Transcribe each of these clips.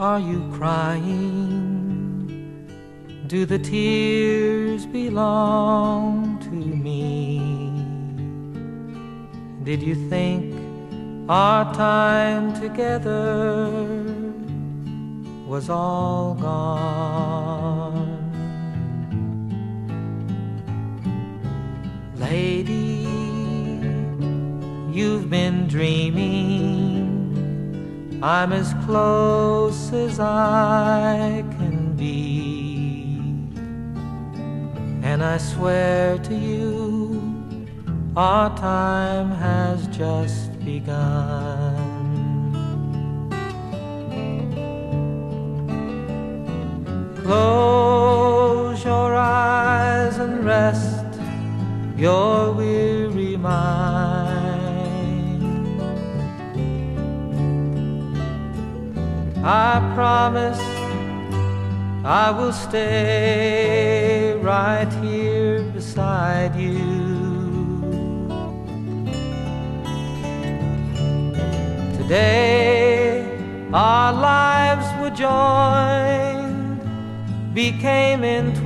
Are you crying? Do the tears belong to me? Did you think our time together was all gone? Lady, you've been dreaming I'm as close as I can be. And I swear to you, our time has just begun. Close your eyes and rest your weary mind. I promise I will stay right here beside you. Today our lives were joined, became entwined.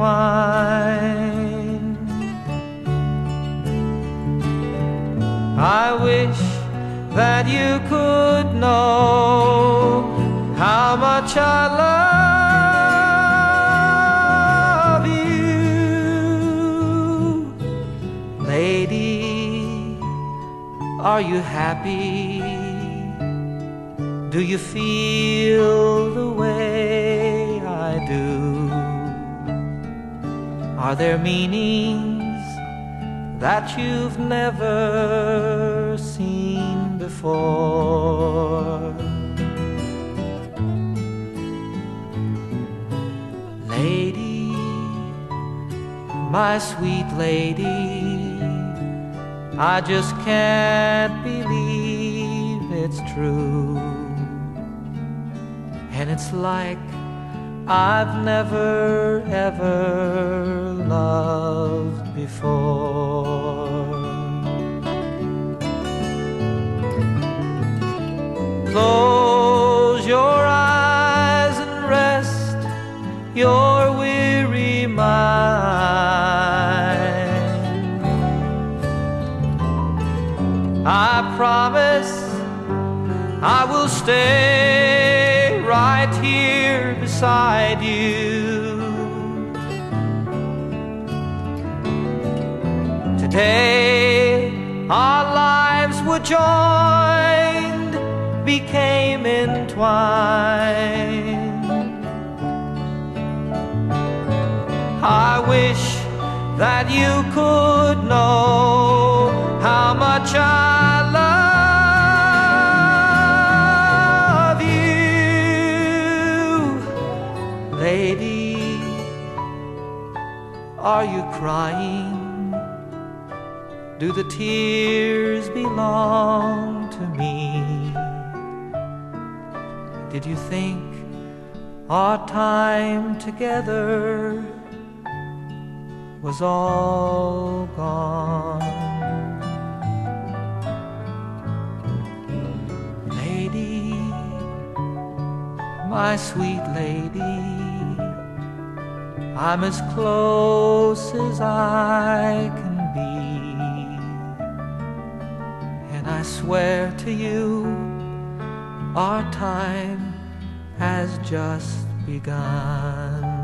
I wish that you could know much I love you. Lady, are you happy? Do you feel the way I do? Are there meanings that you've never seen before? My sweet lady, I just can't believe it's true. And it's like I've never ever loved before. Close your eyes and rest your I promise I will stay right here beside you. Today our lives were joined, became entwined. I wish that you could know how much I love you. Lady, are you crying? Do the tears belong to me? Did you think our time together was all gone? My sweet lady, I'm as close as I can be. And I swear to you, our time has just begun.